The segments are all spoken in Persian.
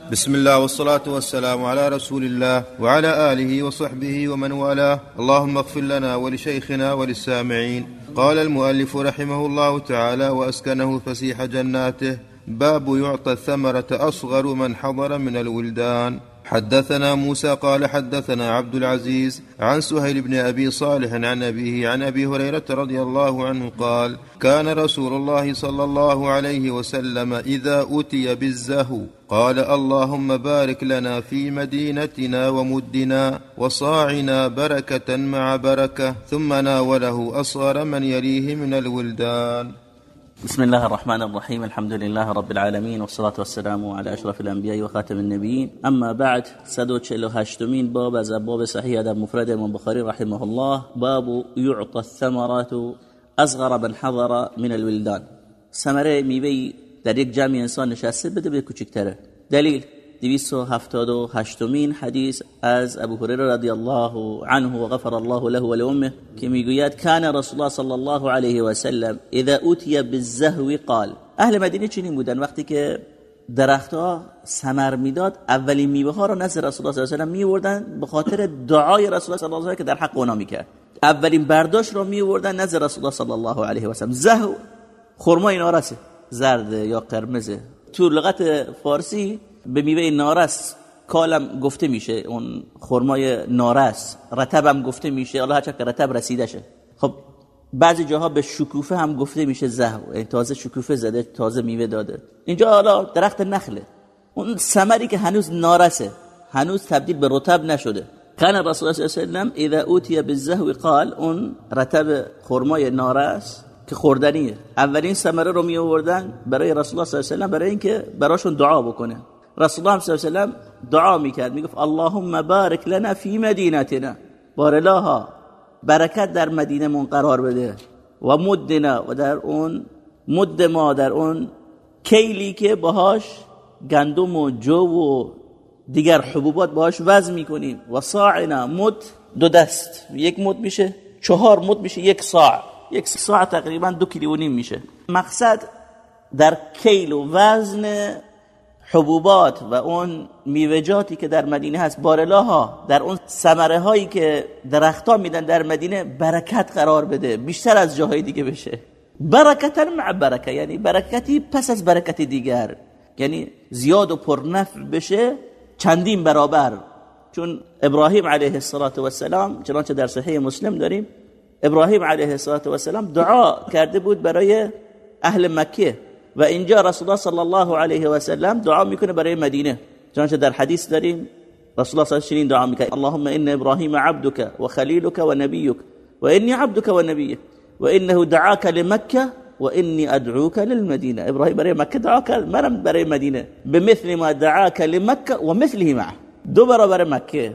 بسم الله والصلاة والسلام على رسول الله وعلى آله وصحبه ومن والاه. اللهم اغفر لنا ولشيخنا وللسامعين. قال المؤلف رحمه الله تعالى وأسكنه فسيح جناته. باب يعطى الثمرة أصغر من حضر من الولدان. حدثنا موسى قال حدثنا عبد العزيز عن سهيل بن أبي صالح عن أبيه عن أبي هريرة رضي الله عنه قال كان رسول الله صلى الله عليه وسلم إذا اتي بالزهو قال اللهم بارك لنا في مدينتنا ومدنا وصاعنا بركة مع بركة ثم ناوله أصغر من يليه من الولدان. بسم الله الرحمن الرحيم الحمد لله رب العالمين والصلاة والسلام على أشرف الأنبياء وخاتم النبيين أما بعد 148 باب از باب صحيح در مفرد من بخاري رحمه الله باب يعطى الثمرات اصغر من حضر من الولدان ثمره میوه در یک جمع انسان نشسته بده به کوچکتره دلیل 278 مین حدیث از ابو هریره رضی الله عنه و غفر الله له و لامه که می‌گوید کان رسول الله صلی الله علیه و سلم اذا اوتی بالزهو قال. اهل مدینه چنین بودن. وقتی که درختها ثمر می‌داد اولین میوه ها رو نزد رسول الله صلی الله علیه و سلم به خاطر دعای رسول الله صلی الله علیه و که در حق اونا می‌کرد. اولین برداشت رو میوردن نزد رسول الله صلی الله علیه و سلم. زهو خرمای نارسه زرد یا قرمزه تو لغت فارسی به میوه نارس کالم گفته میشه اون خرمای نارس رتبم گفته میشه الله هرچه که رتب شه خب بعضی جاها به شکوفه هم گفته میشه زهو یعنی تازه شکوفه زده تازه میوه داده. اینجا حالا درخت نخله. اون ثمری که هنوز نارسه هنوز تبدیل به رتب نشده. کان رسول الله صلی الله علیه و اذا اوتی بالزهو قال اون رتب خرمای نارس که خوردنیه. اولین ثمره رو می آوردن برای رسول الله صلی الله علیه و برای اینکه براشون دعا بکنه. رسول الله صلی الله علیه و دعا می‌کرد می‌گفت اللهم بارک لنا فی مدینتنا بارلاها برکت در مدینه من قرار بده و مدنا و در اون مد ما در اون کیلی که باهاش گندم و جو و دیگر حبوبات باهاش وزن می‌کنیم و صاعنا مد دو دست یک مد میشه چهار مد میشه یک صاع یک صاع تقریبا دو کیلو نیم میشه مقصد در کیل و وزن حبوبات و اون میوجاتی که در مدینه هست بارلاها در اون سمره هایی که درختها میدن در مدینه برکت قرار بده بیشتر از جاهای دیگه بشه. برکتا مع برکه یعنی برکتی پس از برکت دیگر. یعنی زیاد و پرنفع بشه چندین برابر. چون ابراهیم علیه السلام چنانچه در صحیح مسلم داریم ابراهیم علیه السلام دعا کرده بود برای اهل مکه. و اینجا رسول الله صلی الله علیه و سلم دعا میکنه برای مدینه چنانچه در حدیث داریم رسول الله صلی الله دعا میکنه اللهم إن ابراهیم عبدك وخليلك ونبيك وإني عبدك ونبيك وإنه دعاك لمكة وإني أدعوك للمدينة. ابراهیم برای مکه دعا کرد منم برای مدینه بمثل ما دعاك لمكة ومثله معه. دو برابر مکه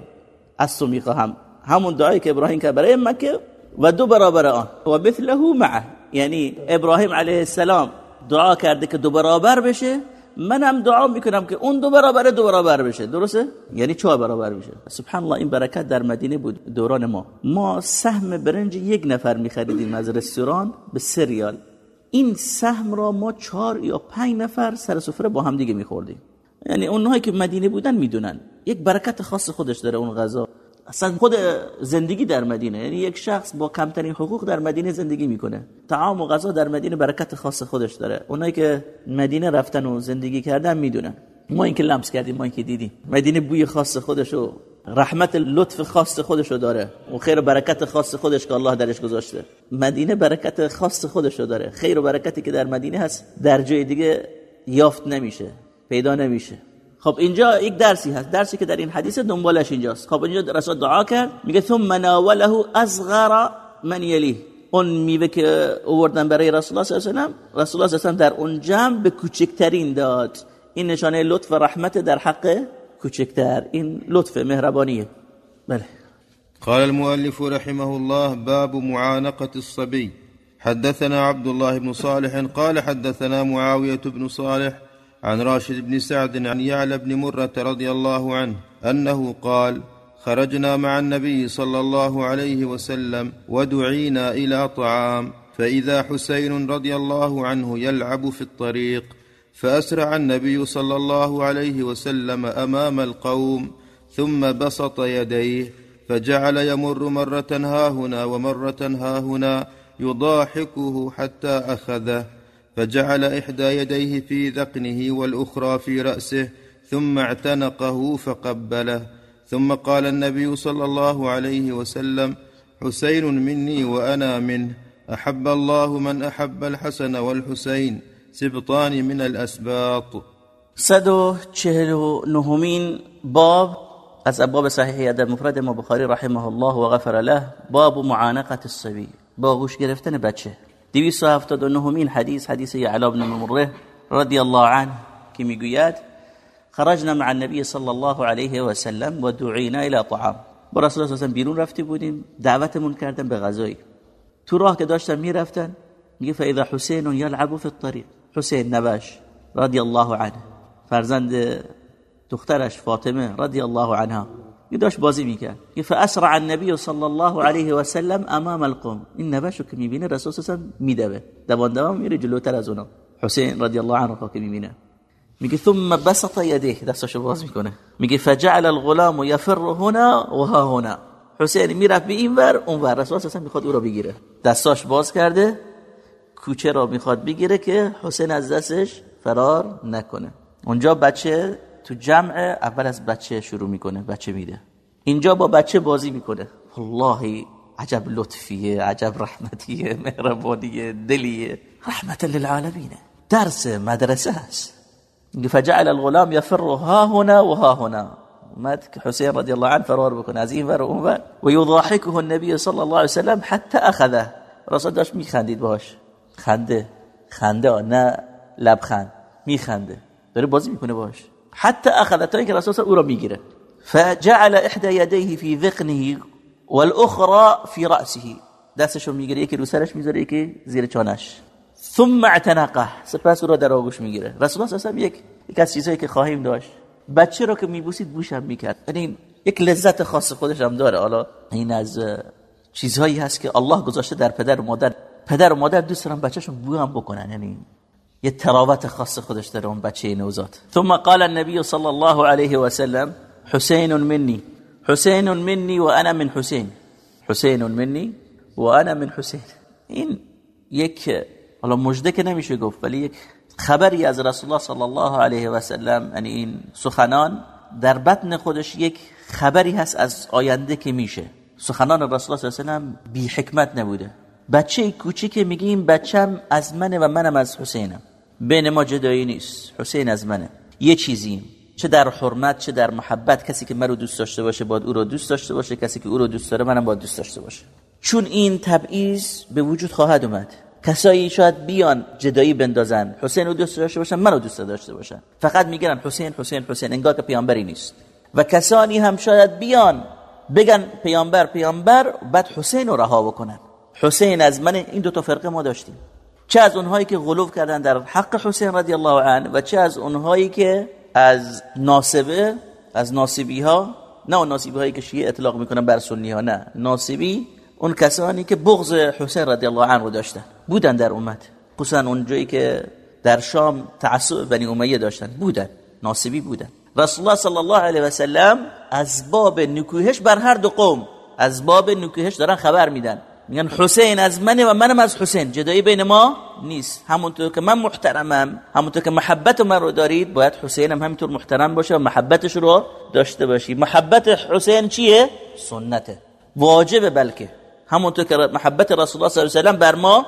از تو میخواهم همون دعایی که ابراهیم کرد برای مکه و دو برابر آن و مثله معه. یعنی ابراهیم علیه السلام دعا کرده که دو برابر بشه منم دعا می‌کنم که اون دو برابر دو برابر بشه. درسته؟ یعنی چهار برابر بشه سبحان الله این برکت در مدینه بود دوران ما. ما سهم برنج یک نفر میخریدیم از رستوران به سه ریال این سهم را ما چهار یا پنج نفر سر سفره با هم دیگه میخوردیم. یعنی اونهایی که مدینه بودن می‌دونن. یک برکت خاص خودش داره اون غذا. اصلا خود زندگی در مدینه یعنی یک شخص با کمترین حقوق در مدینه زندگی می‌کنه. طعام و غذا در مدینه برکت خاص خودش داره. اونایی که مدینه رفتن و زندگی کردن می‌دونن. ما اینکه لمس کردیم ما اینکه دیدیم. مدینه بوی خاص خودشو رحمت لطف خاص خودشو داره. و خیر و برکت خاص خودش که الله درش گذاشته. مدینه برکت خاص خودشو داره. خیر و برکتی که در مدینه هست در جای دیگه یافت نمیشه پیدا نمیشه. خب اینجا یک درسی هست. درسی که در این حدیث دنبالش اینجاست. خب اینجا رسول دعا کرد. میگه ثم ناوله اصغر من یلیه. اون میوه که اووردن برای رسول الله صلی الله علیه و رسول الله صلی در اون جمع به کوچکترین داد. این نشانه لطف و رحمت در حق کوچکتر. این لطف مهربانیه. بله. قال المؤلف رحمه الله باب معانقة الصبي. حدثنا عبد الله بن صالح قال حدثنا معاوية بن صالح عن راشد بن سعد عن يعلى بن مرة رضي الله عنه أنه قال خرجنا مع النبي صلى الله عليه وسلم ودعينا إلى طعام فإذا حسين رضي الله عنه يلعب في الطريق فأسرع النبي صلى الله عليه وسلم أمام القوم ثم بسط يديه فجعل يمر مرة ها هنا ومرة ها هنا يضاحكه حتى أخذه. فجعل إحدى يديه في ذقنه والأخرى في رأسه ثم اعتنقه فقبله. ثم قال النبي صلى الله عليه وسلم حسين مني وأنا منه أحب الله من أحب الحسن والحسين سبطان من الأسباط. صد و چهل و نهمین باب از ابواب صحیحی ادب مفرد ما بخاری رحمه الله و غفر له باب معانقت الصبی با گوش گرفتن بچه. دویست و هفتاد و یعلا بن ممره رضی الله عنه که میگوید خرجنا مع النبي صلى الله عليه وسلم و دعینا إلى طعام با رسول الله بیرون رفته بودیم دعوتمون کردن به غذایی تو راه که داشتن میرفتن فاذا حسین یلعب فی الطريق حسین نباش رضی الله عنه فرزند دخترش فاطمه رضی الله عنها یه داشت بازی می‌کرد یه فاسرع النبی صلی الله علیه و سلم امام القوم این نباشو که می‌بینه رسول صلی میدوه دوان دوان میره جلوتر از اونا حسین رضی الله عنه که می‌بینه میگه ثم بسط یده دستاشو باز می‌کنه میگه فجعل الغلام یفر هنا و ها هنا حسین می‌رفت به این ور اون ور رسول صلی می‌خواد او رو بگیره دستاش باز کرده کوچه را می‌خواد بگیره که حسین از دستش فرار نکنه اونجا بچه تو جمع اول از بچه شروع می‌کنه بچه میده اینجا با بچه بازی می‌کنه. والله عجب لطفیه عجب رحمتیه مهربانیه دلیه. رحمت للعالمینه درس مدرسه هست فجعل الغلام يفر ها هنا و ها هنا. مد حسین رضی الله عنه فرار بکنه از این ور و اون ور. و یضاحکه النبی صلی الله علیه وسلم حتی اخذه. رسول داشت میخندید باش خنده. خنده نه لبخند. میخنده. داره بازی می‌کنه باش حتی اخذ تا اینکه رسول او را می‌گیره فجعل احدى يديه في ذقنه والاخرى في راسه دستشو می‌گیره یکی رو سرش می‌ذاره یکی زیر چانش ثم اعتنقه سپس او را در آغوش می‌گیره رسول الله صلی یک یک از چیزایی که خواهیم داشت. بچه رو که میبوسید بوشم می‌کرد. یعنی یک لذت خاص خودش هم داره. حالا این از چیزهایی هست که الله گذاشته در پدر و مادر. پدر و مادر دوست دارن بچه‌شون بو هم بکنن. یعنی یه تراوت خاص خودش داره اون بچه نوزاد. ثم قال النبي صلى الله عليه وسلم حسين مني حسين مني وانا من حسين حسين مني وانا من حسين این یک حالا مجده که نمیشه گفت ولی یک خبری از رسول الله صلی الله علیه و سلم یعنی این سخنان در بطن خودش یک خبری هست از آینده که میشه. سخنان رسول الله صلی الله علیه و سلم بی حکمت نبوده. بچه کوچیک میگیم بچم از منه و منم از حسینم. بین ما جدایی نیست. حسین از منه. یه چیزیم. چه در حرمت چه در محبت. کسی که مرا دوست داشته باشه باید او رو دوست داشته باشه. کسی که او رو دوست داره منم باید دوست داشته باشه. چون این تبعیض به وجود خواهد اومد. کسایی شاید بیان جدایی بندازن. حسین رو دوست داشته باشن منو دوست داشته باشن. فقط میگن حسین حسین حسین. انگار که پیامبری نیست. و کسانی هم شاید بیان بگن پیامبر پیامبر بعد حسین رو رها بکنن. حسین از من این دو تا فرقه ما داشتیم. چه از اونهایی که غلوف کردن در حق حسین رضی الله عنه و چه از اونهایی که از ناسبه از ناسبی ها نه اون ناسبی هایی که شیعه اطلاق می‌کنن بر سنی ها نه. ناسبی اون کسانی که بغض حسین رضی الله عنه رو داشتن. بودن در امت. خصوصا اونجایی که در شام تعصب بنی امیه داشتن. بودن. ناسبی بودن. رسول الله صلی الله علیه و سلم از باب نکوهش بر هر دو قوم از باب نکوهش دارن خبر میدن. میگن حسین از منه و منم از حسین. جدایی بین ما نیست. همونطور که من محترمم همونطور که محبت من رو دارید باید حسین هم همینطور محترم باشه و محبتش رو داشته باشی. محبت حسین چیه؟ سنته. واجبه بلکه. همونطور که محبت رسول الله صلی الله علیه و بر ما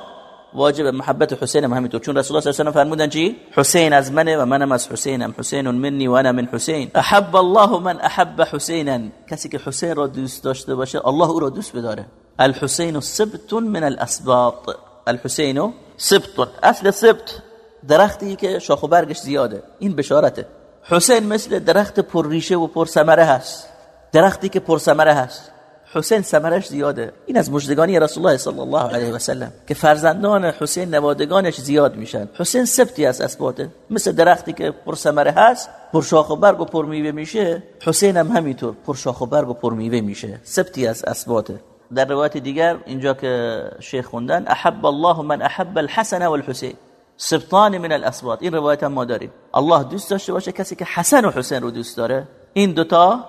واجب محبت حسین هم همینطور. چون رسول الله صلی الله علیه و فرمودن چی؟ حسین از منه و منم از حسینم. حسین منی و انا من حسین. احب الله من احب حسینا. کسی که حسین را دوست داشته باشه الله او را دوست بداره. الحسين سبت من الاسباط الحسين سبت. اصل سبت درختی که شاخ و برگش زیاده. این بشارته. حسین مثل درخت پر ریشه و پر ثمره هست. درختی که پر ثمره هست. حسین ثمرش زیاده. این از مجدگانی رسول الله صلی الله علیه و سلم که فرزندان حسین نوادگانش زیاد میشن. حسین سبتی از اسباته مثل درختی که پر ثمره هست پر شاخ و برگ و پر میوه میشه. حسین هم همینطور پر شاخ و برگ و پر میوه میشه. سبتی از اسباته در روایت دیگر اینجا که شیخ خوندن احب الله من احب الحسن والحسین. سبطان من الاسباط. این روایت هم ما داریم. الله دوست داشته باشه کسی که حسن و حسین رو دوست داره. این دوتا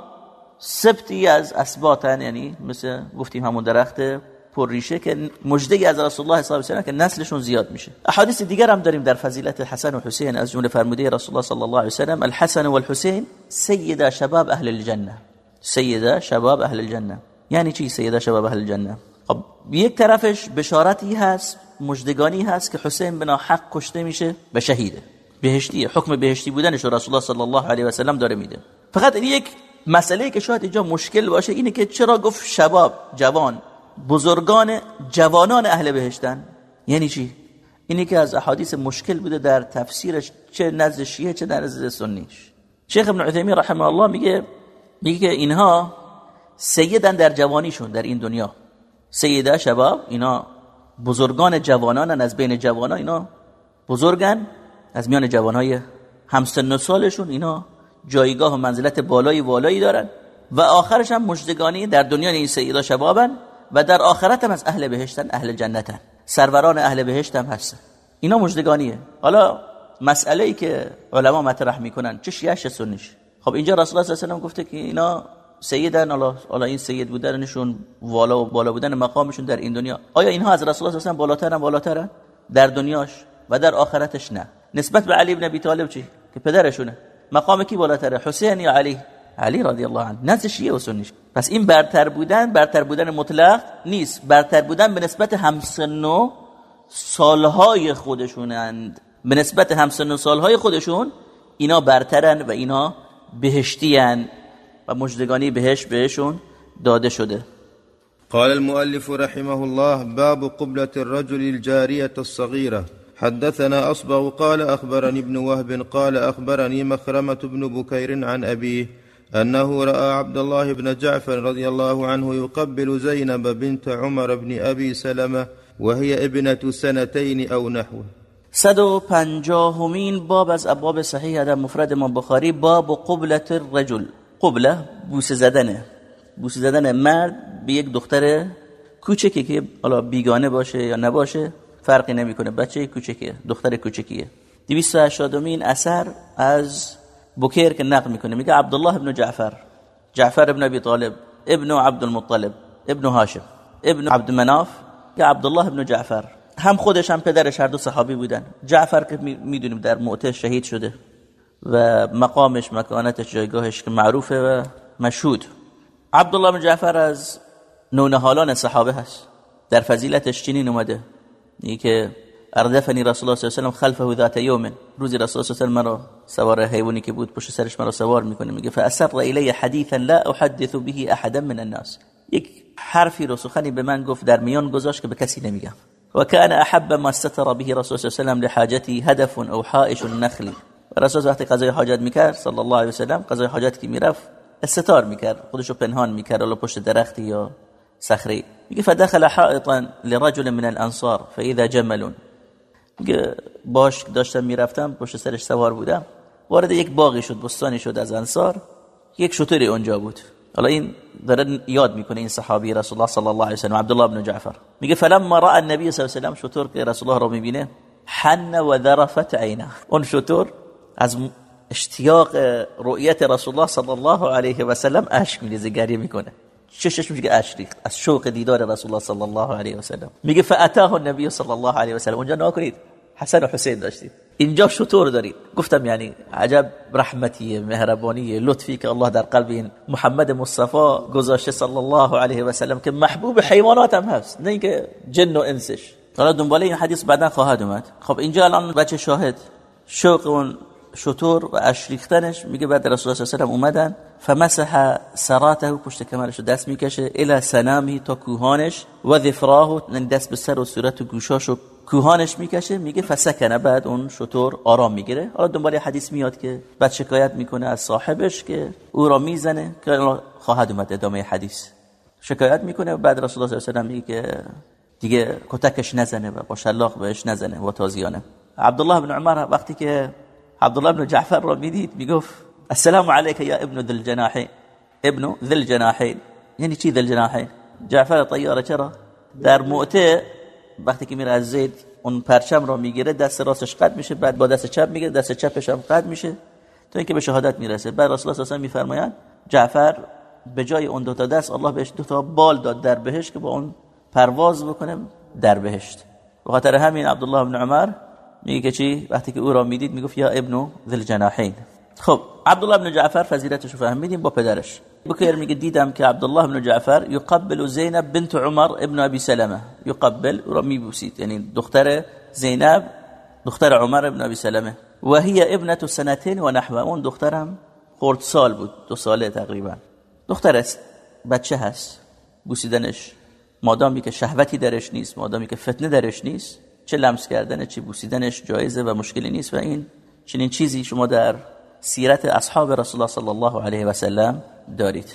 سبتی از اسباطن یعنی مثل گفتیم همون درخت پر ریشه که مجده از رسول الله صلی الله علیه و که نسلشون زیاد میشه. احادیث دیگر هم داریم در فضیلت حسن و حسین. از جمله فرموده رسول الله صلی الله علیه و سلم الحسن والحسین سید شباب اهل الجنه سید شباب اهل الجنه یعنی چی سید شباب اهل الجنه؟ خب یک طرفش بشارتی هست مجدگانی هست که حسین بنا حق کشته میشه به شهیده. بهشتی حکم بهشتی بودنش رسول الله صلی الله علیه و سلم داره میده. فقط یک مسئله که شاید اینجا مشکل باشه اینه که چرا گفت شباب جوان بزرگان جوانان اهل بهشتن؟ یعنی چی؟ اینی که از احادیث مشکل بوده در تفسیرش چه نزد شیعه چه نزد سنیش. شیخ ابن عثیمین رحمه الله میگه میگه اینها سیدن در جوانیشون در این دنیا. سیده شباب اینا بزرگان جوانان از بین جوانان اینا بزرگن. از میان جوانهای همسن و سالشون اینا جایگاه و منزلت بالایی والایی دارن و آخرش هم مجدگانی در دنیا این سیدا شبابن و در آخرت هم از اهل بهشتن اهل جنتن. سروران اهل بهشت هم هستن. اینا مجدگانیه حالا مسئله ای که علما مطرح می‌کنن چه شیعه چه سنیش خب اینجا رسول الله صلی الله علیه و گفته که اینا سیدن الله حالا این سید بودنشون والا و بالا بودن مقامشون در این دنیا. آیا اینها از رسول الله صلی الله علیه و بالاترن؟ در دنیاش و در آخرتش نه. نسبت به علی ابن ابی طالب چی؟ که پدرشونه. مقام کی بالاتره؟ حسین یا علی؟ علی رضی الله عنه. نزد شیعه و سنیش پس این برتر بودن برتر بودن مطلق نیست. برتر بودن به نسبت همسن و سالهای خودشونند. به نسبت همسن و سالهای خودشون اینا برترن و اینا بهشتیان و مجدگانی بهش بهشون داده شده. قال المؤلف رحمه الله باب قبلة الرجل الجارية الصغيرة. حدثنا أصبغ قال أخبرني ابن وهب قال أخبرني مخرمة بن بكير عن أبيه أنه رأى عبد الله بن جعفر رضي الله عنه يقبل زينب بنت عمر بن أبي سلمة وهي ابنة سنتين أو نحوه. صد و پنجاهمین باب از ابواب صحیح در مفرد ما بخاری باب قبلت الرجل. قبله بوسه زدنه. بوسه زدن مرد به یک دختر کوچکی که حالا بیگانه باشه یا نباشه فرقی نمی‌کنه. بچه کوچکیه دختر کوچکیه. 280 مین اثر از بکیر که نقل می‌کنه. میگه عبدالله ابن جعفر. جعفر ابن ابی طالب. ابن عبد المطلب. ابن هاشم. ابن عبد مناف. که عبدالله ابن جعفر. هم خودش هم پدرش هر دو صحابی بودن. جعفر که می‌دونیم در معته شهید شده. و مقامش مکانتش جایگاهش که معروفه و مشهود. عبدالله بن جعفر از نونهالان صحابه هست. در فضیلتش چنین اومده. یکی که اردفنی رسول الله صلی الله علیه و خلفه ذات یوم. روزی رسول الله صلی الله علیه و سوار حیوانی که بود پشت سرش مرا سوار میکنه. میگه فأسر الی حدیثا لا أحدث به أحدا من الناس. یک حرفی رو سخنی به من گفت در میان گذاشت که به کسی نمیگم. و کان أحب ما استتر به رسول الله صلی الله علیه و لحاجتی هدف أو حائش رسول وقتی قضای حاجت می‌کرد صلی الله علیه و سلم قضای حاجت که می‌رفت استتار می‌کرد خودشو پنهان می‌کرد ولی پشت درختی یا صخره. میگه فدخل حائطا لرجل من الانصار فاذا جمل میگه باش داشتم می‌رفتم پشت سرش سوار بودم وارد یک باغی شد بستانی شد از انصار. یک شطوری اونجا بود. حالا این داره یاد می‌کنه این صحابی رسول الله صلی الله علیه و سلم عبدالله بن جعفر. میگه فلما راى النبي صلی الله علیه و سلم شطور که رسول الله رو می‌بینه حن و ذرفت عینه. اون شطور از اشتیاق رؤیت رسول الله صلی الله علیه و سلم اشک میریزه گریه می‌کنه. چشش میگه اشک از شوق دیدار رسول الله صلی الله علیه و سلم. میگه فاتاه النبی صلی الله علیه و سلم. اونجا ناکنید حسن و حسین داشتید اینجا شطور دارید. گفتم یعنی عجب رحمتی مهربانی لطفی که الله در قلب این محمد مصطفی گذاشته صلی الله علیه و سلم که محبوب حیوانات هم هست. نه اینکه جن و انسش. حالا دنباله این حدیث بعدا خواهد اومد. خب اینجا الان بچه شاهد. شوق اون شطور و اشریختنش. میگه بعد رسول الله صلی الله علیه و اومدن. فمسح سراته پشت کمرش دست می‌کشه. الى سنامی تا کوهانش. و ذفراه یعنی دست به سر و صورت گوشاشو کوهانش می‌کشه. میگه فسکنه بعد اون شطور آرام می‌گیره. حالا دنبال حدیث میاد که بعد شکایت می‌کنه از صاحبش که او را می‌زنه. که خواهد اومد. ادامه حدیث. شکایت می‌کنه. و بعد رسول الله صلی الله علیه و میگه که دیگه کتکش نزنه و با شلاق بهش نزنه و تازیانه. عبدالله بن عمر وقتی که عبدالله بن جعفر را می‌دید می‌گفت السلام علیک یا ابن ذل جناحین ابن ذل جناحین یعنی چی ذل جناحین جعفر طیاره چرا؟ در موته وقتی که میره از زید اون پرچم را می‌گیره دست راستش قد میشه بعد با دست چپ می‌گیره دست چپش هم قد میشه. تا اینکه به شهادت می‌رسه. بعد رسول الله صلی میفرمایند جعفر به جای اون دو تا دست الله بهش دو تا بال داد در بهشت که با اون پرواز بکنه در بهشت. به خاطر همین عبدالله بن عمر میگه که چی؟ وقتی که او را می‌دید می‌گفت یا ابن ذل جناحین خب عبدالله بن جعفر فضیلتش رو فهمیدیم با پدرش. بکر میگه دیدم که عبدالله بن جعفر یقبل زینب بنت عمر ابن ابی سلمه. یقبل را میبوسید. یعنی دختر زینب دختر عمر ابن ابی سلمه. و هي ابنه سنتين و نحو اون دخترم خورد سال بود دو ساله تقریبا. دختر است بچه هست. بوسیدنش مادامی که شهوتی درش نیست مادامی که فتنه درش نیست. چه لمس کردن چه بوسیدنش جایزه و مشکلی نیست و این چنین چیزی شما در سیرت اصحاب رسول الله صلی الله علیه و سلم دارید.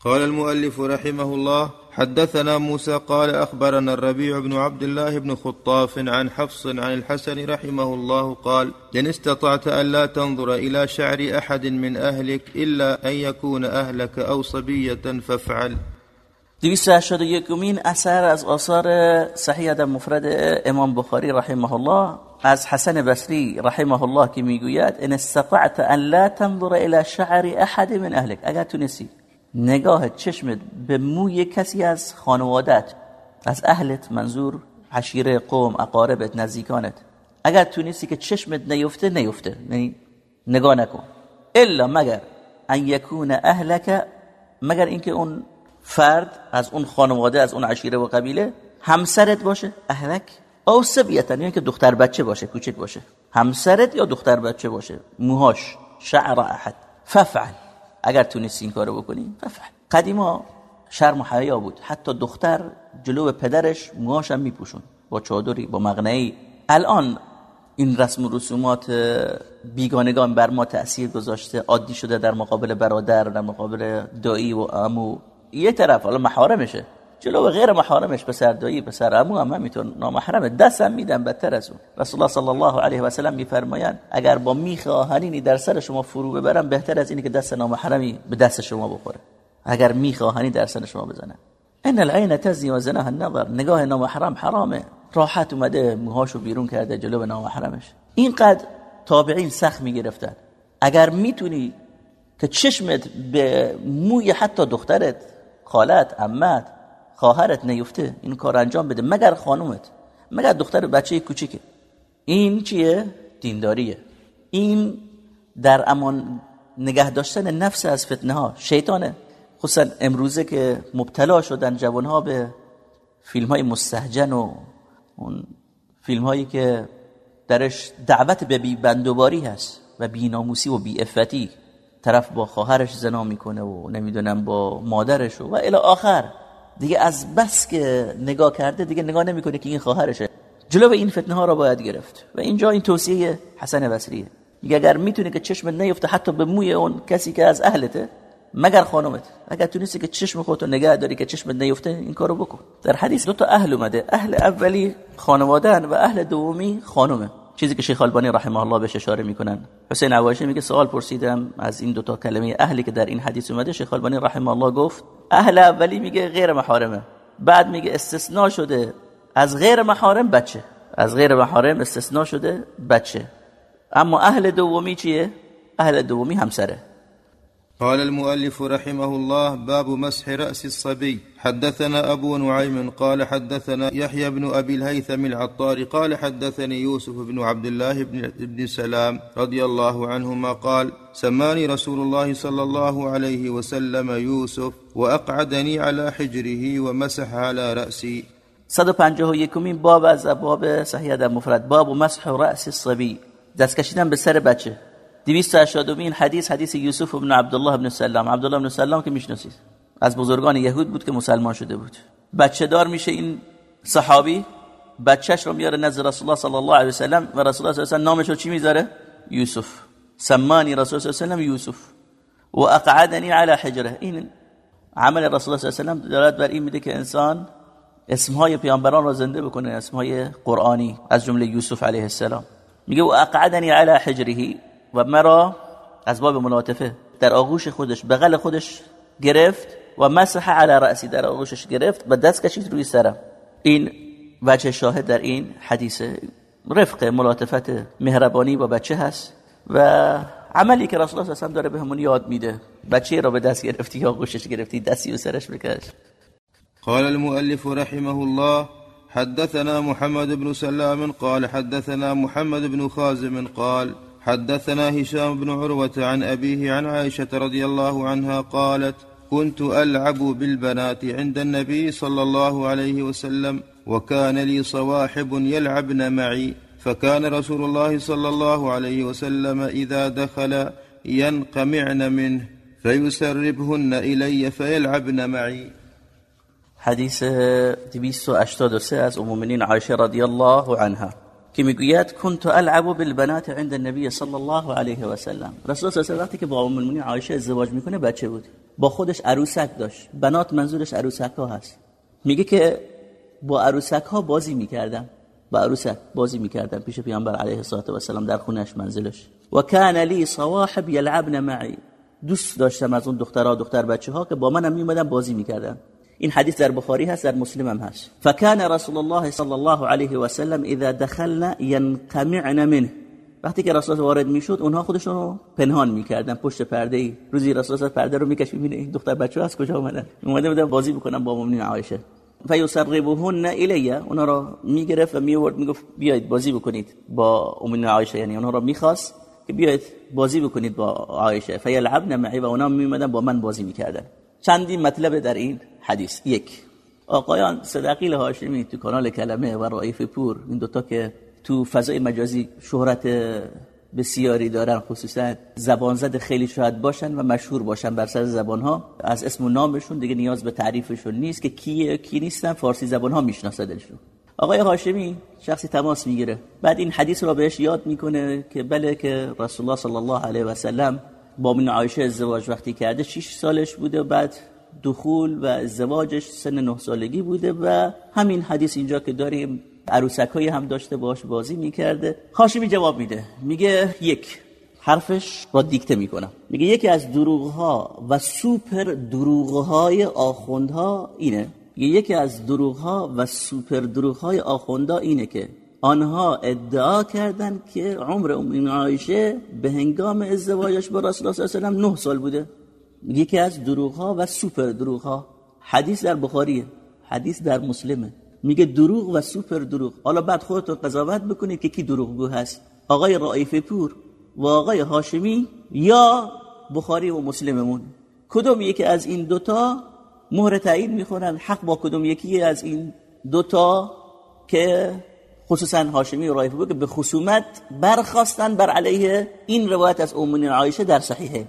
قال المؤلف رحمه الله حدثنا موسى قال أخبرنا الربيع بن عبد الله بن خطاف عن حفص عن الحسن رحمه الله قال ان استطعت الا تنظر إلى شعر أحد من أهلك إلا أن يكون أهلك أو صبية فافعل. 281 مین اثر از آثار صحیح در مفرد امام بخاری رحمه الله از حسن بصری رحمه الله که می‌گوید ان استطعت ان لا تنظر الى شعر احد من اهلك اگر تونستی نگاه چشمت به موی کسی از خانوادت از اهلت منظور عشیره قوم اقاربت نزدیکانت اگر تونستی که چشمت نیفته نیفته. یعنی نگاه نکن. الا مگر ان یکون اهلک مگر اینکه اون فرد از اون خانواده از اون عشیره و قبیله همسرت باشه. اهلک. او سبیتن یعنی که دختر بچه باشه کوچک باشه. همسرت یا دختر بچه باشه؟ موهاش. شعر احد. ففعل اگر تونستی این کارو بکنی ففعل قدیما شرم و حیا بود. حتی دختر جلو پدرش موهاش هم میپوشون. با چادری با مغنعی الان این رسم و رسومات بیگانگان بر ما تأثیر گذاشته. عادی شده در مقابل برادر در مقابل دایی و امو یه طرف حالا محارمشه. جلو غیر محارمش پسر دایی پسر عمو هم همینطور نامحرمه. دست هم میدن بدتر از اون. رسول الله صلی الله علیه و سلم میفرمایند اگر با میخ آهنینی در سر شما فرو ببرم بهتر از اینه که دست نامحرمی به دست شما بخوره. اگر میخ آهنی در سر شما بزنه. ان العین تزنی و زنها النظر. نگاه نامحرم حرامه. راحت اومده موهاشو بیرون کرده جلو نامحرمش. اینقدر تابعین سخت می‌گرفتن. اگر می‌تونی که چشمت به موی حتی دخترت خالت عمت خواهرت نیفته این کار انجام بده. مگر خانومت مگر دختر بچه کوچیکه. این چیه؟ دینداریه. این در امان نگه داشتن نفس از فتنه ها شیطانه. خصوصا امروزه که مبتلا شدن جوان ها به فیلم های مستهجن و اون فیلم هایی که درش دعوت به بی بندوباری هست و بی ناموسی و بی افتی طرف با خواهرش زنا می‌کنه و نمی‌دونم با مادرش و الی آخر. دیگه از بس که نگاه کرده دیگه نگاه نمی‌کنه که این خواهرشه. جلو این فتنه ها را باید گرفت. و اینجا این توصیه حسن بصریه. میگه اگر می‌تونه که چشم نیفته حتی به موی اون کسی که از اهلته مگر خانومت اگر تونستی که چشم خودتو نگه داری که چشم نیفته این کارو بکن. در حدیث دو تا اهل اومده. اهل اولی خانوادن و اهل دومی خانومه. چیزی که شیخ البانی رحمه الله بهش اشاره می‌کنن. حسین عواشی میگه سوال پرسیدم از این دوتا کلمه اهلی که در این حدیث اومده شیخ البانی رحمه الله گفت اهل اولی میگه غیر محارمه. بعد میگه استثناء شده از غیر محارم بچه. از غیر محارم استثناء شده بچه. اما اهل دومی چیه؟ اهل دومی همسره. قال المؤلف رحمه الله باب مسح رأس الصبي. حدثنا أبو نعيم قال حدثنا يحيى بن أبي الهيثم العطار قال حدثني يوسف بن عبد الله بن, بن سلام رضي الله عنهما قال سماني رسول الله صلى الله عليه وسلم يوسف وأقعدني على حجره ومسح على رأسي. 151 باب از باب صحیح در مفرد. باب مسح رأس الصبي دست کشیدن به سر بچه. 280 این حدیث حدیث یوسف بن عبدالله بن سلام. عبدالله بن سلام که می‌شناسید. از بزرگان یهود بود که مسلمان شده بود. بچه دار میشه این صحابی. بچهش رو میاره نزد رسول الله صلی الله علیه و سلم و رسول الله صلی الله علیه و نامش رو چی می‌ذاره؟ یوسف. سمانی رسول الله صلی الله علیه و یوسف. و اقعدنی علی حجره. این عمل رسول الله صلی الله علیه و سلم بر این میده که انسان اسمهای پیامبران را زنده بکنه اسمهای قرآنی از جمله یوسف علیه السلام. میگه و اقعدنی علی حجره. و مرا از باب ملاطفه در آغوش خودش بغل خودش گرفت و مسح علی رأسی در آغوشش گرفت و دست کشید روی سرم. این وجه شاهد در این حدیث رفق ملاطفت مهربانی با بچه هست و عملی که رسول الله صلی داره بهمون یاد میده. بچه را به دست گرفتی یا گوشش گرفتی دستی و سرش بکش. قال المؤلف رحمه الله حدثنا محمد بن سلام قال حدثنا محمد بن خازم قال حدثنا هشام بن عروة عن أبيه عن عائشة رضي الله عنها قالت كنت ألعب بالبنات عند النبي صلى الله عليه وسلم وكان لي صواحب يلعبن معي فكان رسول الله صلى الله عليه وسلم إذا دخل ينقمعن منه فيسربهن إلي فيلعبن معي. حديث 283 از أم عائشة رضی الله عنها. که می‌گوید کنت العب بالبنات عند النبي صلی الله علیه و سلم. رسول الله وقتی که با ام المؤمنین عایشه ازدواج می‌کنه بچه بود. با خودش عروسک داشت. بنات منظورش عروسک ها هست. میگه که با عروسک ها بازی می‌کردم. با عروسک بازی می‌کردم پیش پیامبر علیه الصلاه و السلام در خونش منزلش. و کان لی صواحب یلعبن معی. دوست داشتم از اون دخترها دختر بچه ها که با منم میومدن بازی می‌کردن. این حدیث در بخاری هست در مسلم هم هست. فکان رسول الله صلی الله علیه و سلم اذا دخلنا ينقمعن منه. وقتی که رسول وارد می‌شد اونها خودشون رو پنهان می‌کردن پشت پرده ای روزی رسول پرده رو می‌کشید می‌بینه این دختر بچه از کجا اومدن؟ اومده بودن بازی بکنن با مؤمنین عایشه. فیسربهن الیه. اونا رو می‌گرفت و میورد می‌گفت بیاید بازی بکنید با مؤمنین عایشه. یعنی اونها رو می‌خواست که بیاید بازی بکنید با عایشه. فیلعبن معی و اونا میومدن با من بازی می‌کردن. چندین مطلب در این حدیث. یک. آقایان صدقیل هاشمی تو کانال کلمه و رائف پور این دوتا که تو فضای مجازی شهرت بسیاری دارن خصوصا زبان زد خیلی شاید باشن و مشهور باشن بر سر زبان ها از اسم و نامشون دیگه نیاز به تعریفشون نیست که کیه کی نیستن فارسی زبان ها میشناسدشون. آقای هاشمی شخصی تماس می‌گیره. بعد این حدیث رو بهش یاد می‌کنه که بله که رسول الله صلی الله علیه و سلم با من عایشه ازدواج وقتی کرده 6 سالش بوده بعد دخول و ازدواجش سن نه سالگی بوده و همین حدیث اینجا که داریم عروسک هم داشته باش بازی می‌کرده. هاشمی جواب میده. میگه یک حرفش را دیکته می‌کنم. میگه یکی از دروغ ها و سوپر دروغ های آخوندها اینه. یکی از دروغ ها و سوپر دروغ های آخوندها اینه که آنها ادعا کردند که عمر ام عایشه به هنگام ازدواجش با رسول الله صلی الله علیه و 9 سال بوده. یکی از دروغ ها و سوپر دروغ ها حدیث در بخاریه حدیث در مسلمه. میگه دروغ و سوپر دروغ. حالا بعد خودتون قضاوت بکنید که کی دروغگو هست. آقای رائف پور و آقای هاشمی یا بخاری و مسلممون. کدوم یکی از این دوتا مهر تایید می‌خورن؟ حق با کدوم یکی از این دوتا که خصوصا هاشمی و رائف پور که به خصومت برخواستن بر علیه این روایت از امون عایشه در صحیحه.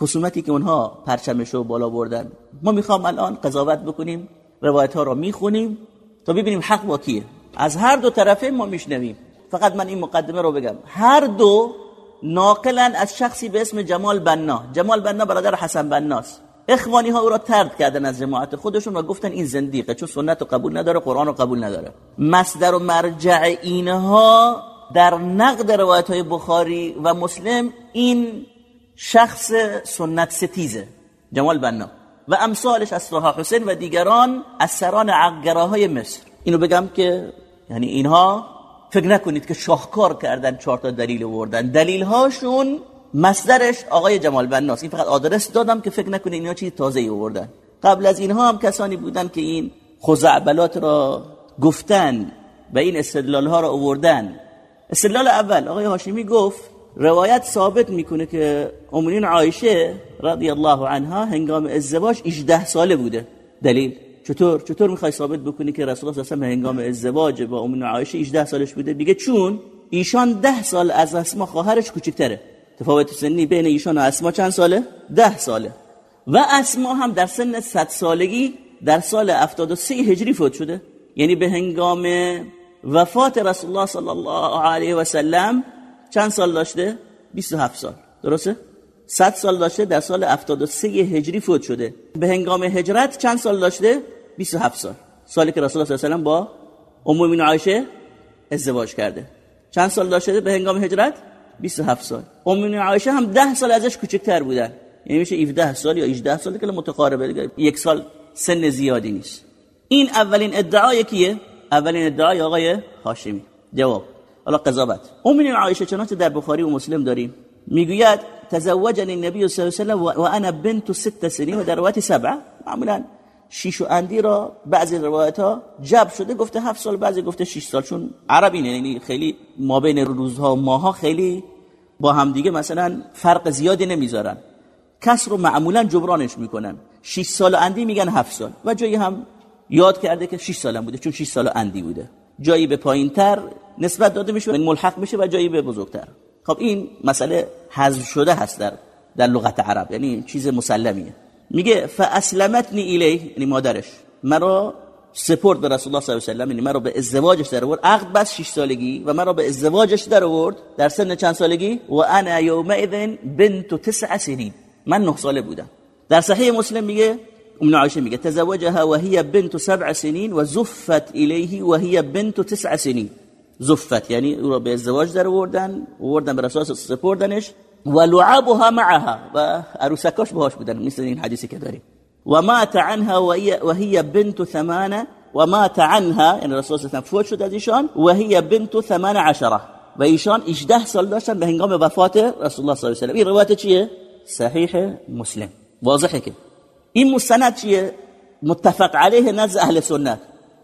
خصومتی که اونها پرچمشو بالا بردن. ما می‌خوام الان قضاوت بکنیم روایت ها رو می‌خونیم تا ببینیم حق با کیه. از هر دو طرفه ما میشنویم. فقط من این مقدمه رو بگم. هر دو ناقلا از شخصی به اسم جمال بنا. جمال بنا برادر حسن بناست. اخوانی ها او را ترد کردن از جماعت خودشون و گفتن این زندیقه چون سنت رو قبول نداره قرآن رو قبول نداره. مصدر و مرجع اینها در نقد روایت های بخاری و مسلم این شخص سنت ستیزه. جمال بنا. و امثالش از طه حسین و دیگران از سران مصر. اینو بگم که یعنی اینها فکر نکنید که شاهکار کردن چهار تا دلیل آوردن. دلیل هاشون مصدرش آقای جمال بناس این فقط آدرس دادم که فکر نکنید اینا چیز تازه آوردن. قبل از اینها هم کسانی بودن که این خزعبلات را گفتن و این استدلال ها را آوردن. استدلال اول آقای هاشمی گفت روایت ثابت می‌کنه که امونین عایشه رضی الله عنها هنگام ازدواج 18 ساله بوده. دلیل؟ چطور؟ چطور می‌خوای ثابت بکنی که رسول الله صلی هنگام ازدواج با امونین عایشه 18 سالش بوده؟ دیگه چون ایشان 10 سال از اسما خواهرش کوچکتره. تفاوت سنی بین ایشان و اسما چند ساله؟ 10 ساله. و اسما هم در سن 100 سالگی در سال 73 هجری فوت شده. یعنی به هنگام وفات رسول الله صلی الله علیه و سلم چند سال داشته؟ 27 سال. درسته؟ 100 سال داشته در سال 73 هجری فوت شده. به هنگام هجرت چند سال داشته؟ 27 سال. سالی که رسول الله صلی الله علیه و با ام المؤمنین عایشه ازدواج کرده. چند سال داشته به هنگام هجرت؟ 27 سال. ام المؤمنین عایشه هم 10 سال ازش کوچکتر بودن یعنی میشه 17 سال یا 18 سال که متقاربه یک سال سن زیادی نیست. این اولین ادعای کیه؟ اولین ادعای آقای هاشمی. جواب. حالا قضاوت. امین عایشه چنانچه در بخاری و مسلم داریم. می‌گوید تزوجنی النبی صلی الله علیه و انا بنت ست سنین و در روایت سبع. معمولا شیش و اندی را بعضی روایت ها جب شده گفته هفت سال بعضی گفته 6 سال. چون عربی یعنی خیلی ما بین روزها و ماها خیلی با همدیگه مثلا فرق زیادی نمی‌ذارن. کس رو معمولا جبرانش می‌کنن. 6 سال اندی میگن هفت سال. و جایی هم یاد کرده که 6 سالم بوده چون 6 سال اندی بوده. جایی به پایین تر نسبت داده میشه و ملحق میشه و جایی به بزرگتر. خب این مسئله حذف شده هست در در لغت عرب یعنی چیز مسلمیه. میگه فاسلمتنی الیه یعنی مادرش. مرا سپورت به رسول الله صلی الله علیه و سلم یعنی مرا به ازدواجش در آورد. عقد بس 6 سالگی و مرا به ازدواجش در آورد. در سن چند سالگی؟ و انا یومئذ بنت تسع سنین. من 9 ساله بودم. در صحیح مسلم میگه ام عایشه میگه تزوجها وهي بنت سبع سنين وزفت اليه وهي بنت تسع سنين زفت. یعنی او را به ازدواج در آوردن آوردن به رسول سپردنش. و لعبها معها. و عروسکاش باهاش بودن. مثل این حدیثی که داریم. و مات عنها و هي بنت ثمانه. و مات عنها. یعنی رسول الله فوت شد از ایشان. و هي بنت ثمان عشره. و ایشان 18 سال داشتن به هنگام وفات رسول الله صلی الله علیه و این روایت چیه؟ صحیح مسلم. واضحه که. این مستند چیه؟ متفق علیه نزد اهل سنت.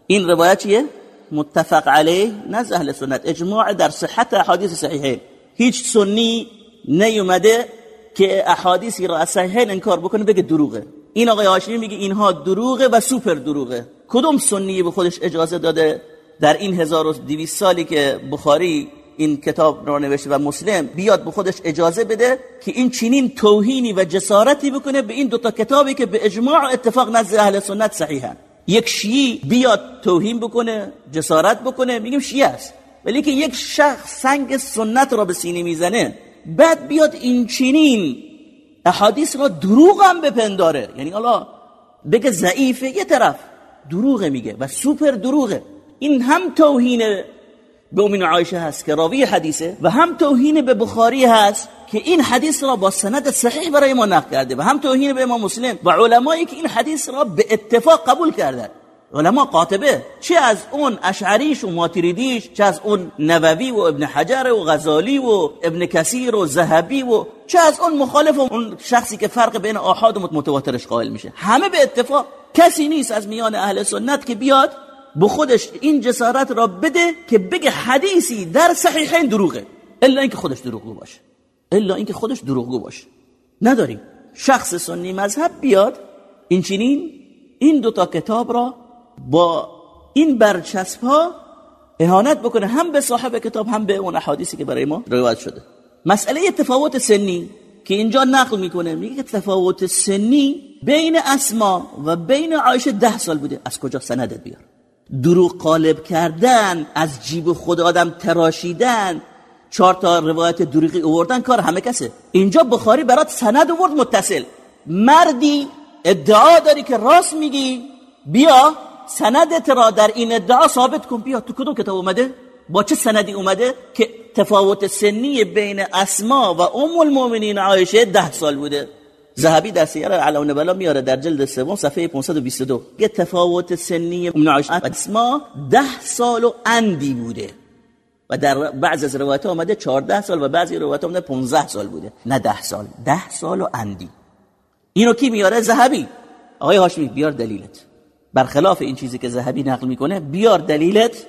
این روایت چیه؟ متفق علیه نزد اهل سنت. اجماع در صحت احادیث صحیحه هیچ سنی نیومده که احادیثی را از صحیحین انکار بکنه بگه دروغه. این آقای هاشمی میگه اینها دروغه و سوپر دروغه. کدوم سنی به خودش اجازه داده؟ در این 1200 سالی که بخاری این کتاب را نوشته و مسلم بیاد به خودش اجازه بده که این چنین توهینی و جسارتی بکنه به این دوتا کتابی که به اجماع اتفاق نزد اهل سنت صحیحن. یک شیعی بیاد توهین بکنه جسارت بکنه میگیم شیعه است. ولی که یک شخص سنگ سنت را به سینه می‌زنه بعد بیاد این چنین احادیث را دروغ هم بپنداره. یعنی الله بگه ضعیفه یه طرف دروغ میگه و سوپر دروغه. این هم توهین به امین عایشه هست که راوی حدیثه و هم توهین به بخاری هست که این حدیث را با سند صحیح برای ما نقل کرده و هم توهین به امام مسلم و علمایی که این حدیث را به اتفاق قبول کردن علما قاطبه. چه از اون اشعریش و ماتریدیش چه از اون نووی و ابن حجر و غزالی و ابن کثیر و ذهبی و چه از اون مخالف و اون شخصی که فرق بین آحاد و متواترش قائل میشه. همه به اتفاق کسی نیست از میان اهل سنت که بیاد به خودش این جسارت را بده که بگه حدیثی در صحیحین دروغه. الا اینکه خودش دروغگو باشه. الا اینکه خودش دروغگو باشه. نداریم. شخص سنی مذهب بیاد این چنین این دوتا کتاب را با این برچسب ها اهانت بکنه هم به صاحب کتاب هم به اون احادیثی که برای ما روایت شده. مسئله تفاوت سنی که اینجا نقل می‌کنه میگه تفاوت سنی بین اسما و بین عایشه ده سال بوده. از کجا سندت بیار دروغ قالب کردن از جیب خود آدم تراشیدن چهار تا روایت دروغی اووردن کار همه کسه. اینجا بخاری برات سند اوورد متصل. مردی ادعا داری که راست میگی؟ بیا سندت را در این ادعا ثابت کن. بیا تو کدوم کتاب اومده؟ با چه سندی اومده که تفاوت سنی بین اسما و ام المؤمنین عایشه ده سال بوده؟ ذهبی در سیره علون بلا میاره در جلد سوم صفحه 522 یه تفاوت سنی ام عایشه اسما ده سال و اندی بوده. و در بعض از روایت آمده 14 سال و بعضی روایت آمده 15 سال بوده. نه ده سال ده سال و اندی. اینو کی میاره؟ ذهبی. آقای هاشمی بیار دلیلت. برخلاف این چیزی که ذهبی نقل می‌کنه بیار دلیلت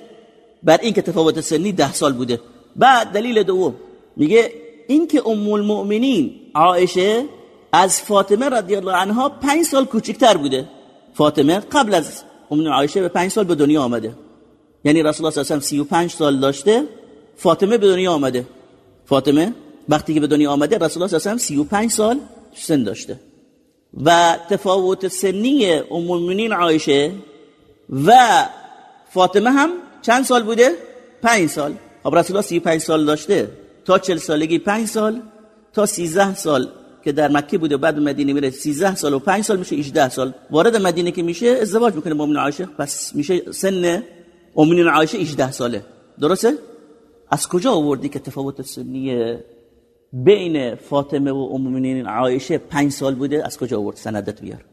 بر این که تفاوت سنی ده سال بوده. بعد دلیل دوم. میگه اینکه ام المؤمنین عایشه از فاطمه رضی الله عنها پنج سال کوچکتر بوده. فاطمه قبل از ام عایشه به پنج سال به دنیا آمده. یعنی رسول الله صلی الله علیه و 35 سال داشته فاطمه به دنیا آمده. فاطمه وقتی که به دنیا آمده رسول الله صلی الله علیه و 35 سال سن داشته. و تفاوت سنی ام المؤمنین عایشه و فاطمه هم چند سال بوده؟ پنج سال. خب رسول الله 35 سال داشته. تا 40 سالگی 5 سال تا 13 سال که در مکه بوده بعد مدینه میره 13 سال و 5 سال میشه 18 سال. وارد مدینه که میشه ازدواج می‌کنه با ام عایشه. پس میشه سن ام عایشه 18 ساله. درسته؟ از کجا آوردی که تفاوت سنی بین فاطمه و ام المؤمنین عایشه 5 سال بوده؟ از کجا آورد سندت بیار؟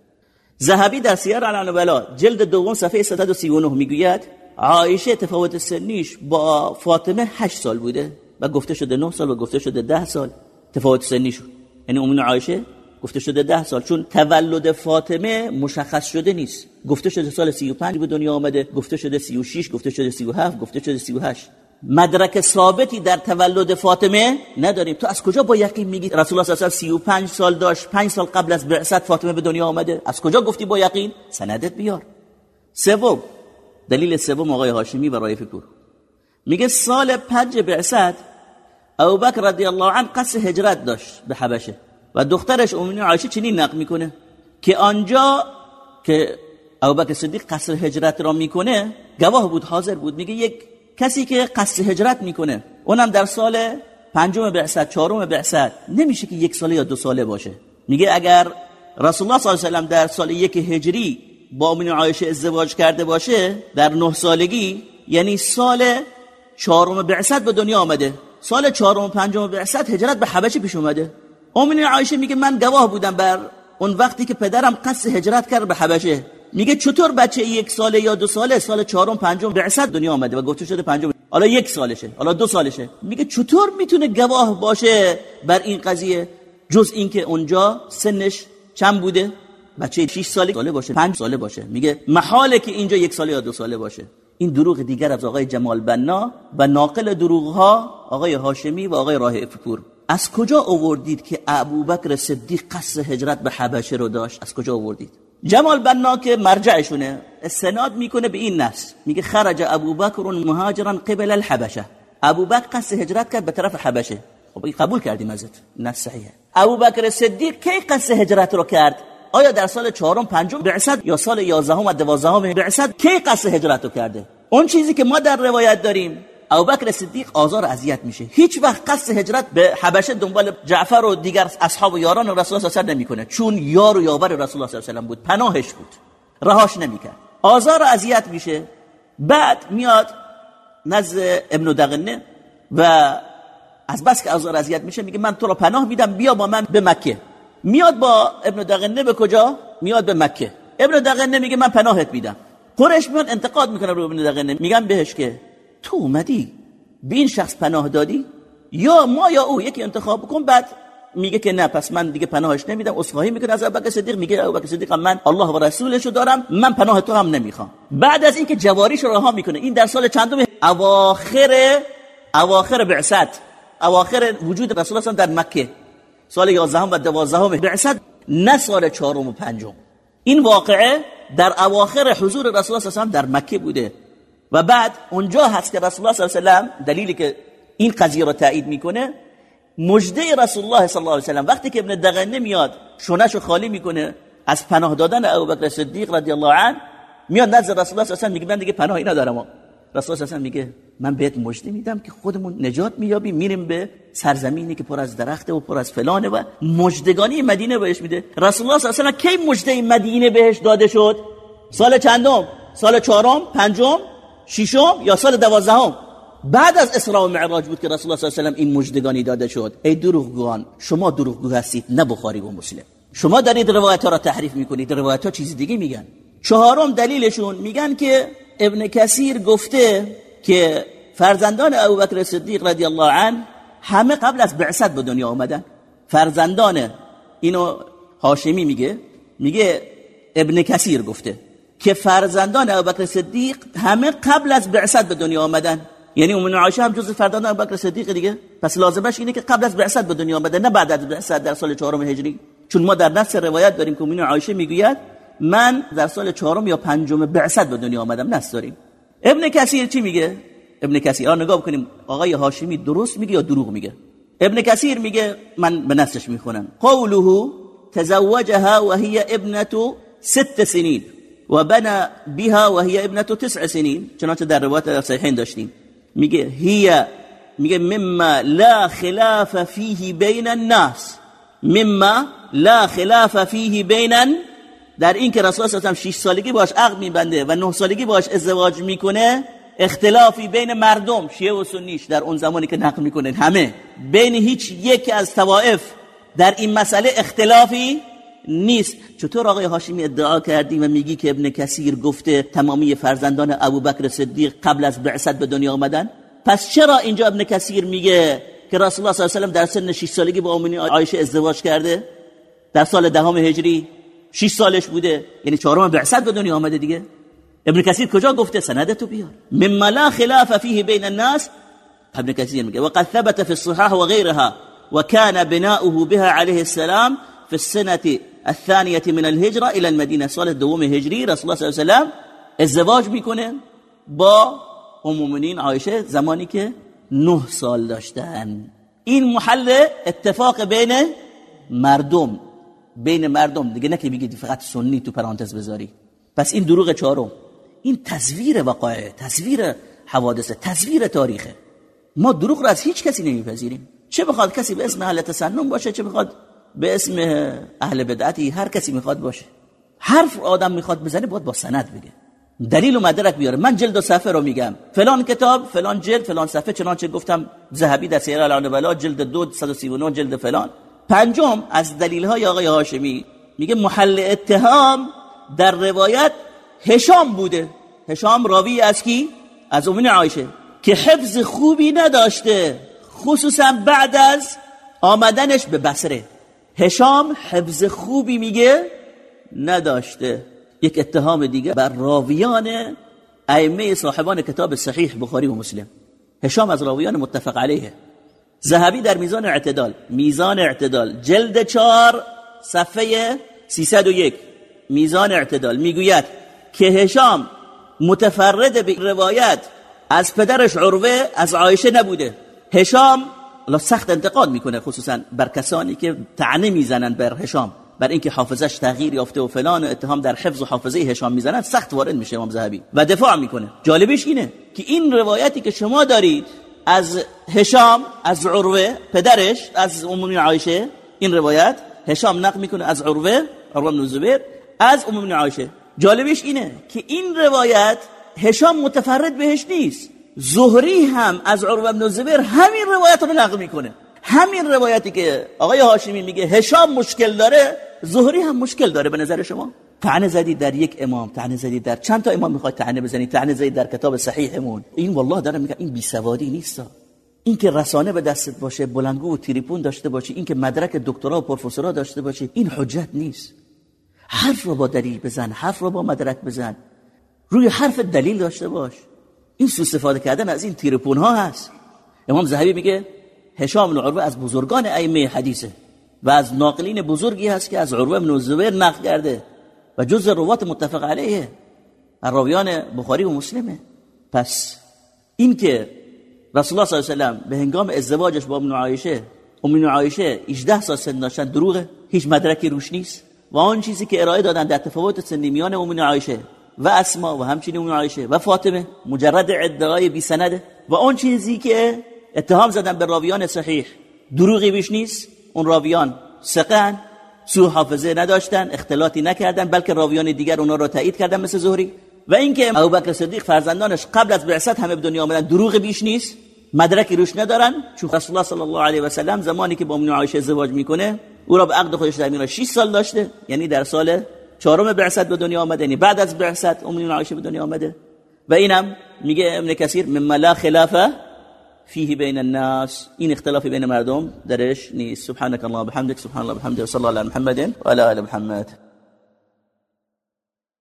ذهبی در سیر علم بلا جلد دوم صفحه 139 می‌گوید عایشه تفاوت سنیش با فاطمه 8 سال بوده و گفته شده 9 سال و گفته شده 10 سال. تفاوت سنیش یعنی امون عایشه گفته شده 10 سال چون تولد فاطمه مشخص شده نیست. گفته شده سال 35 به دنیا آمده گفته شده 36 گفته شده 37 گفته شده 38 مدرک ثابتی در تولد فاطمه نداریم. تو از کجا با یقین میگی رسول الله صلی الله علیه و 35 سال داشت 5 سال قبل از بعثت فاطمه به دنیا آمده؟ از کجا گفتی با یقین؟ سندت بیار. سوم دلیل سوم آقای هاشمی و رایف پور میگه سال پنج بعثت ابوبکر رضی الله عنه قصد هجرت داشت به حبشه و دخترش امینه عایشه چنین نقل می‌کنه که آنجا که ابوبکر صدیق قصد هجرت را می‌کنه گواه بود حاضر بود. میگه یک کسی که قصد هجرت می‌کنه اونم در سال پنجم بعثت چهارم بعثت نمیشه که یک ساله یا دو ساله باشه. میگه اگر رسول الله صلی الله علیه و در سال یک هجری با امین عایشه ازدواج کرده باشه در نه سالگی یعنی سال چهارم بعثت به دنیا آمده. سال چهارم و پنجم بعثت هجرت به حبشه پیش اومده. امین عایشه میگه من گواه بودم بر اون وقتی که پدرم قصد هجرت کرد به حبشه. میگه چطور بچه یک ساله یا دو ساله؟ سال چهارم پنجم بعثت دنیا آمده و گفته شده پنجم. حالا یک سالشه. حالا دو سالشه. میگه چطور می‌تونه گواه باشه بر این قضیه؟ جز اینکه اونجا سنش چند بوده؟ بچه 6 ساله. ساله باشه. 5 ساله باشه. میگه محاله که اینجا یک ساله یا دو ساله باشه. این دروغ دیگر از آقای جمال بنا و ناقل دروغ ها آقای هاشمی و آقای راه افپور از کجا آوردید که ابوبکر صدیق قصد هجرت به حبشه رو داشت؟ از کجا آوردید؟ جمال بنا که مرجعشونه استناد می‌کنه به این نص. میگه خرج ابوبکر مهاجرا قبل الحبشه. ابوبکر قصد هجرت کرد به طرف حبشه. خب قبول کردیم ازت. نص صحیحه. ابوبکر صدیق کی قصد هجرت رو کرد؟ آیا در سال چهارم پنجم؟ بعثت یا سال یازدهم و دوازدهم؟ بعثت کی قصد هجرت رو کرده؟ اون چیزی که ما در روایت داریم ابوبکر صدیق آزار و اذیت میشه. هیچ وقت قصد هجرت به حبشه دنبال جعفر و دیگر اصحاب و یاران رسول الله صلی الله و نمی‌کنه. چون یار و یاور رسول الله صلی الله علیه و بود پناهش بود. رهاش نمی‌کرد. آزار و اذیت میشه. بعد میاد نزد ابن دغنه و از بس که آزار اذیت میشه میگه من تو را پناه میدم بیا با من به مکه. میاد با ابن دغنه به کجا؟ میاد به مکه. ابن دغنه میگه من پناهت میدم. قریش میاد انتقاد می‌کنه رو ابن دغنه میگم بهش که تو اومدی. به این شخص پناه دادی؟ یا ما یا او. یکی انتخاب بکن بعد میگه که نه پس من دیگه پناهش نمیدم. اصلاحی می‌کنه از ابوبکر صدیق میگه ابوبکر صدیق من الله و رسولش رو دارم. من پناه تو هم نمی‌خوام. بعد از اینکه جواریش رو رها می‌کنه این در سال چندم اواخر اواخر بعثت. اواخر وجود رسول الله در مکه. سال 11 و 12 بعثت نه سال چهارم و پنجم. این واقعه در اواخر حضور رسول الله صلی در مکه بوده. و بعد اونجا هست که رسول الله صلی الله علیه و دلیلی که این قضیه رو تایید می‌کنه مجده رسول الله صلی الله علیه و سلم وقتی که ابن دغنه میاد شونش خالی می‌کنه از پناه دادن ابوبکر صدیق رضی الله عنه میاد نزد رسول الله صلی الله علیه و میگه من دیگه پناهی ندارم. رسول الله میگه من بهت مژده میدم که خودمون نجات مییابیم میریم به سرزمینی که پر از درخته و پر از فلانه و مجدگانی مدینه بهش میده. رسول الله و کی مجده مدینه بهش داده شد؟ سال چندم؟ سال چهارم؟ پنجم؟ ششم؟ یا سال دوازدهم؟ بعد از اسراء و معراج بود که رسول الله صلی الله علیه و این مجدگانی داده شد. ای دروغگوان شما دروغگو هستید نه بخاری و مسلم. شما دارید روایت ها را تحریف می‌کنید روایت ها چیز دیگه میگن. چهارم دلیلشون میگن که ابن کثیر گفته که فرزندان ابوبکر صدیق رضی الله عنه همه قبل از بعثت به دنیا آمدن. فرزندان اینو هاشمی میگه میگه ابن کثیر گفته که فرزندان ابوبکر صدیق همه قبل از بعثت به دنیا آمدن. یعنی ام عایشه هم جز فرزندان ابوبکر صدیق دیگه. پس لازمش اینه که قبل از بعثت به دنیا آمده نه بعد از بعثت در سال چهارم هجری. چون ما در نص روایت داریم که ام عایشه می‌گوید من در سال چهارم یا پنجم بعثت به دنیا آمدم نص داریم. ابن کثیر چی میگه؟ ابن کثیر نگاه بکنیم. آقای هاشمی درست میگه یا دروغ میگه؟ ابن کثیر میگه من به نصش می‌خونم. قوله تزوجها وهي ابنه ست سنین و بنا بها وهي ابنه تسع سنین. چنانچه در روایت صحیحین داشتیم. میگه هي میگه مما لا خلاف فيه بین الناس. مما لا خلاف فيه بین در این که رسول الله 6 سالگی باش عقد میبنده و 9 سالگی باش ازدواج می‌کنه اختلافی بین مردم شیعه و سنیش در اون زمانی که نقل می‌کنه. همه. بین هیچ یک از توائف در این مسئله اختلافی نیست. چطور آقای هاشمی ادعا کردی و میگی که ابن کثیر گفته تمامی فرزندان ابوبکر صدیق قبل از بعثت به دنیا آمدن؟ پس چرا اینجا ابن کثیر میگه که رسول الله صلی الله علیه و در سن 6 سالگی با امین عایشه ازدواج کرده؟ در سال دهم هجری 6 سالش بوده. یعنی چهارم بعثت به دنیا آمده دیگه. ابن کثیر کجا گفته؟ سند تو بیار. مما لا خلاف فيه بين الناس. ابن كثير میگه وقد ثبت في الصحاح وغيرها وكان بناؤه بها عليه السلام في السنة الثانية من الهجرة إلى المدينة سال دوم هجری رسول الله صلی الله علیه و ازدواج می‌کنه با ام عایشه زمانی که نه سال داشتن. این محل اتفاق بین مردم. بین مردم. دیگه نه که بگید فقط سنی تو پرانتز بذاری. پس این دروغ چهارم. این تصویر وقایع تصویر حوادث تصویر تاریخه. ما دروغ رو از هیچ کسی نمیپذیریم. چه بخواد کسی به اسم اهل تسنن باشه چه بخواد به اسم اهل بدعتی هر کسی می‌خواد باشه. حرف آدم می‌خواد بزنه باید با سند بگه. دلیل و مدرک بیاره. من جلد و صفحه رو میگم. فلان کتاب فلان جلد فلان صفحه چنانچه گفتم ذهبی در سیر الان بلا جلد 2 139 جلد فلان. پنجم از دلیل های آقای هاشمی. میگه محل اتهام در روایت هشام بوده. هشام راوی از کی؟ از امین عایشه. که حفظ خوبی نداشته خصوصا بعد از آمدنش به بصره. هشام حفظ خوبی میگه نداشته. یک اتهام دیگه بر راویان ائمه صاحبان کتاب صحیح بخاری و مسلم. هشام از راویان متفق علیه. ذهبی در میزان اعتدال. میزان اعتدال. جلد چار صفحه 301 میزان اعتدال. می‌گوید که هشام متفرد به روایت از پدرش عروه از عایشه نبوده. هشام الله سخت انتقاد می‌کنه خصوصا بر کسانی که تعنه می‌زنن بر هشام. بر اینکه حافظش تغییر یافته و فلان و اتهام در حفظ و حافظه هشام می‌زنن سخت وارد میشه امام زهبی و دفاع می‌کنه. جالبش اینه که این روایتی که شما دارید از هشام از عروه پدرش از ام عایشه این روایت. هشام نقل می‌کنه از عروه عروه بن زبیر از ام عایشه. جالبش اینه که این روایت هشام متفرد بهش نیست. زهری هم از عروه بن زبیر همین روایت رو نقل می‌کنه. همین روایتی که آقای هاشمی میگه هشام مشکل داره زهری هم مشکل داره به نظر شما؟ تعنه زدید در یک امام تعنه زدید در چند تا امام می‌خواد تعنه بزنید؟ تعنه زدید در کتاب صحیحمون. این والله دارم میگم این بیسوادی نیست. این که رسانه به دستت باشه بلنگو و تریپون داشته باشی این که مدرک دکترا و پروفسورا داشته باشی این حجت نیست. حرف رو با دلیل بزن حرف رو با مدرک بزن. روی حرف دلیل داشته باش. این سو استفاده کردن از این تریپون ها هست. امام زهبی میگه هشام بن از بزرگان ائمه حدیثه و از ناقلین بزرگی هست که از عروه بن زبیر نقل کرده. و جز روات متفق علیه راویان بخاری و مسلمه. پس این که رسول الله صلی الله علیه و به هنگام ازدواجش با ام عایشه ام عایشه 18 سال سن داشتن دروغه هیچ مدرکی روش نیست. و آن چیزی که ارائه دادن در تفاوت سنی میان ام عایشه و اسما و همچنین ام عایشه و فاطمه مجرد ادعای بی سنده و آن چیزی که اتهام زدن به راویان صحیح دروغی بیش نیست. اون راویان سقن سو حافظه نداشتن اختلاطی نکردن بلکه راویان دیگر اونا رو تایید کردن مثل زهری. و اینکه ابوبکر صدیق فرزندانش قبل از بعثت همه به دنیا آمدن دروغ بیش نیست مدرکی روش ندارن. چون رسول الله صلی الله علیه و سلم زمانی که با ام عایشه ازدواج می‌کنه او را به عقد خودش در میاره 6 سال داشته یعنی در سال چهارم بعثت به دنیا آمده یعنی بعد از بعثت ام عایشه به دنیا آمده. و اینم میگه ابن کثیر مما لا خلافه فيه بين الناس این اختلاف بین مردم درش نیست سبحانك الله وبحمدك سبحان الله وبحمده وصلى الله على محمد وعلى آل محمد.